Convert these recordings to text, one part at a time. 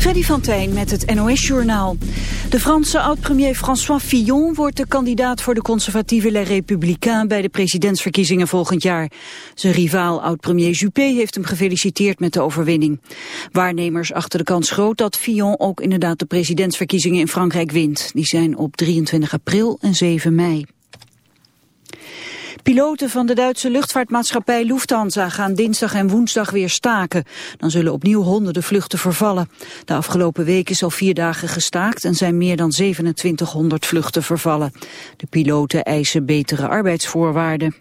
Freddy van Tijn met het NOS-journaal. De Franse oud-premier François Fillon wordt de kandidaat voor de conservatieve Les Républicains bij de presidentsverkiezingen volgend jaar. Zijn rivaal oud-premier Juppé heeft hem gefeliciteerd met de overwinning. Waarnemers achter de kans groot dat Fillon ook inderdaad de presidentsverkiezingen in Frankrijk wint. Die zijn op 23 april en 7 mei. Piloten van de Duitse luchtvaartmaatschappij Lufthansa gaan dinsdag en woensdag weer staken. Dan zullen opnieuw honderden vluchten vervallen. De afgelopen week is al vier dagen gestaakt en zijn meer dan 2700 vluchten vervallen. De piloten eisen betere arbeidsvoorwaarden.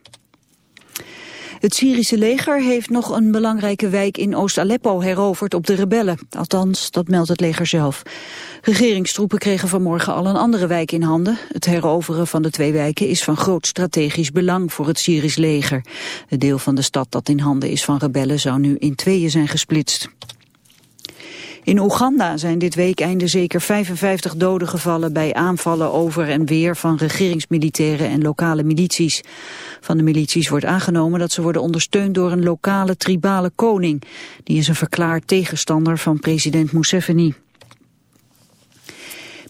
Het Syrische leger heeft nog een belangrijke wijk in Oost-Aleppo heroverd op de rebellen. Althans, dat meldt het leger zelf. Regeringstroepen kregen vanmorgen al een andere wijk in handen. Het heroveren van de twee wijken is van groot strategisch belang voor het Syrisch leger. Het deel van de stad dat in handen is van rebellen zou nu in tweeën zijn gesplitst. In Oeganda zijn dit week einde zeker 55 doden gevallen bij aanvallen over en weer van regeringsmilitairen en lokale milities. Van de milities wordt aangenomen dat ze worden ondersteund door een lokale tribale koning. Die is een verklaard tegenstander van president Museveni.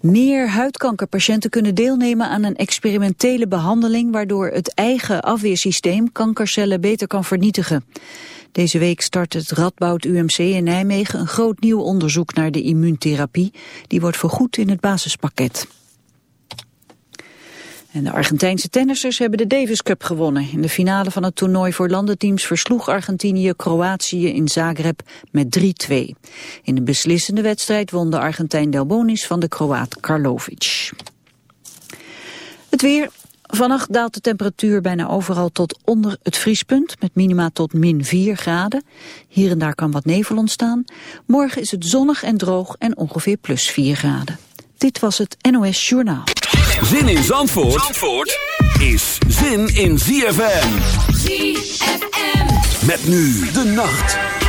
Meer huidkankerpatiënten kunnen deelnemen aan een experimentele behandeling waardoor het eigen afweersysteem kankercellen beter kan vernietigen. Deze week start het Radboud UMC in Nijmegen een groot nieuw onderzoek naar de immuuntherapie. Die wordt vergoed in het basispakket. En de Argentijnse tennissers hebben de Davis Cup gewonnen. In de finale van het toernooi voor landenteams versloeg Argentinië Kroatië in Zagreb met 3-2. In de beslissende wedstrijd won de Argentijn Delbonis van de Kroaat Karlovic. Het weer, Vannacht daalt de temperatuur bijna overal tot onder het vriespunt, met minima tot min 4 graden. Hier en daar kan wat nevel ontstaan. Morgen is het zonnig en droog en ongeveer plus 4 graden. Dit was het NOS Journaal. Zin in Zandvoort, Zandvoort is zin in ZFM. ZFM. Met nu de nacht.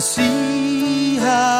see how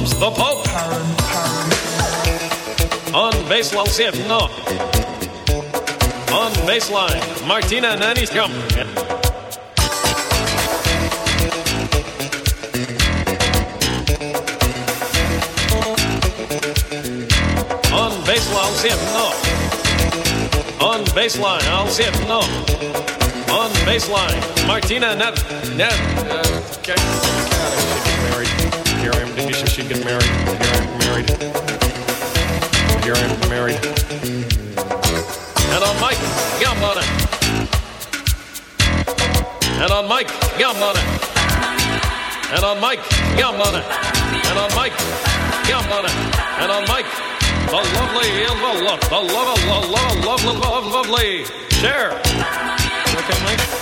It's the Pope. On see it, no. On baseline, Martina come. On baseline, it, no. On baseline, I'll see it, no. On baseline, Martina. Uh, okay. She get married. Married. Am married. And on Mike, yum on it. And on Mike, yum on it. And on Mike, yum on it. And on Mike, yum on it. And on Mike, the lovely, the love, the love, the love, love, love, love, lovely. Share. Okay, Mike.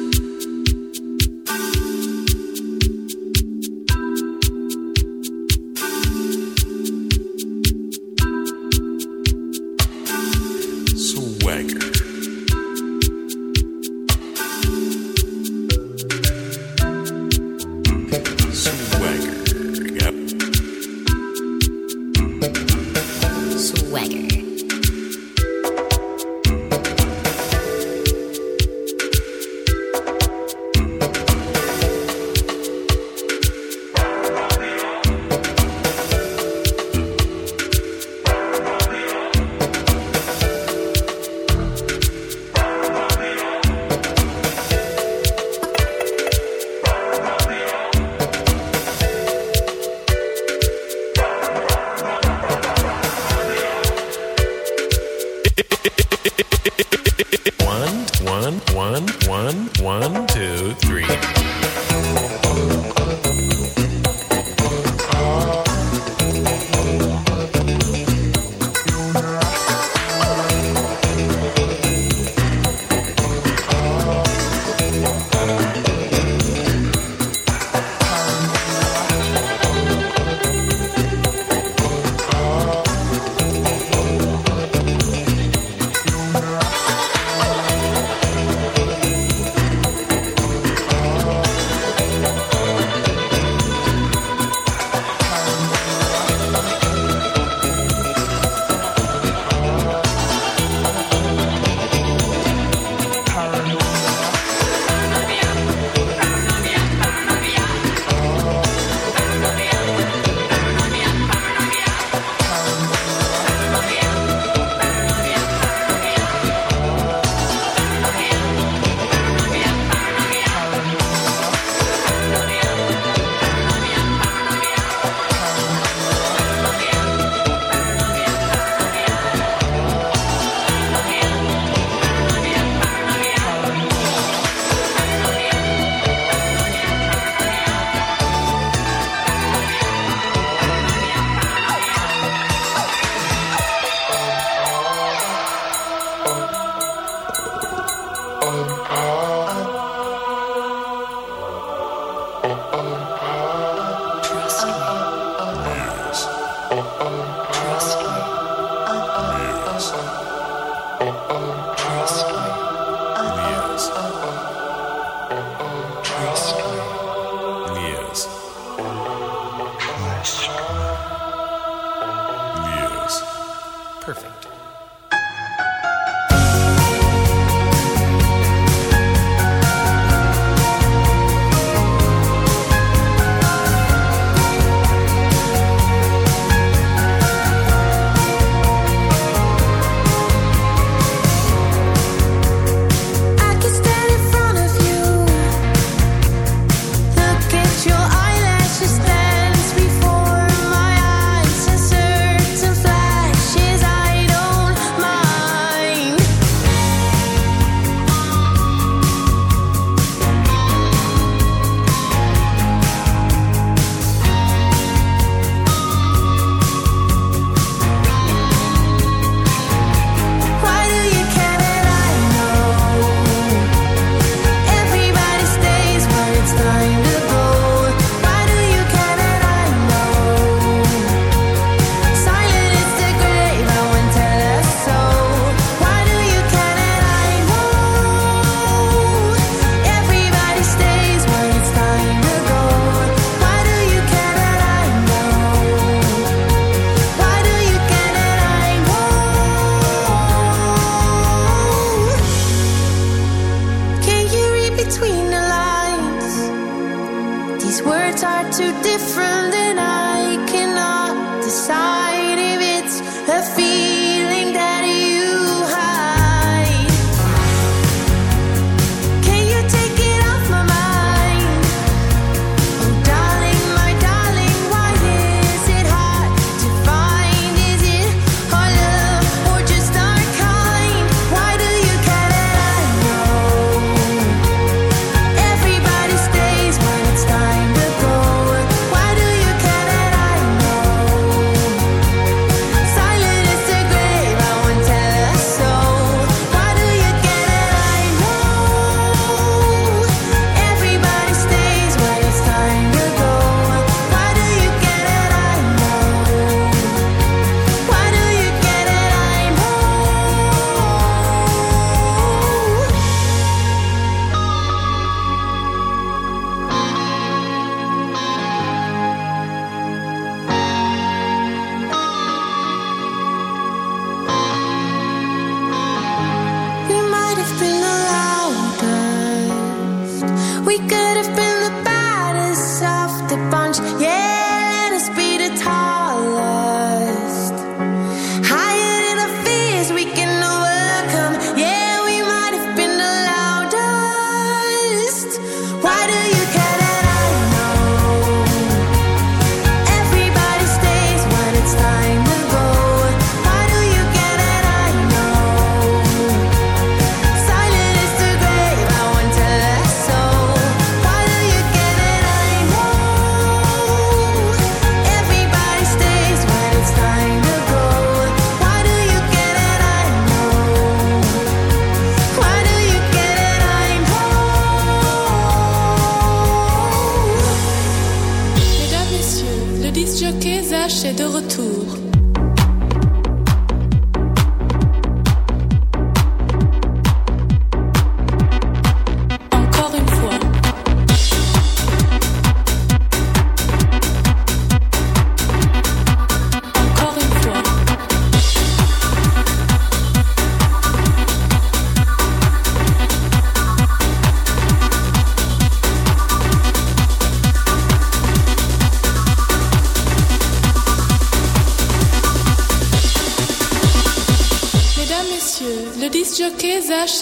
friend and I cannot decide if it's a feeling de retour.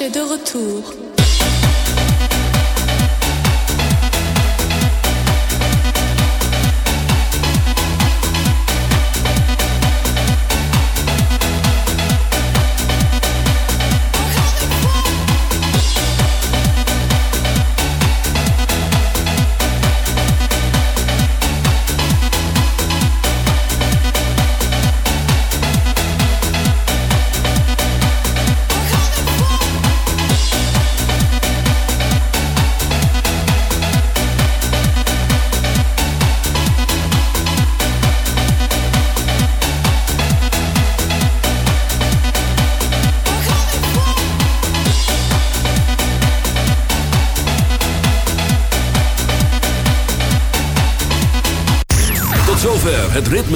de retour.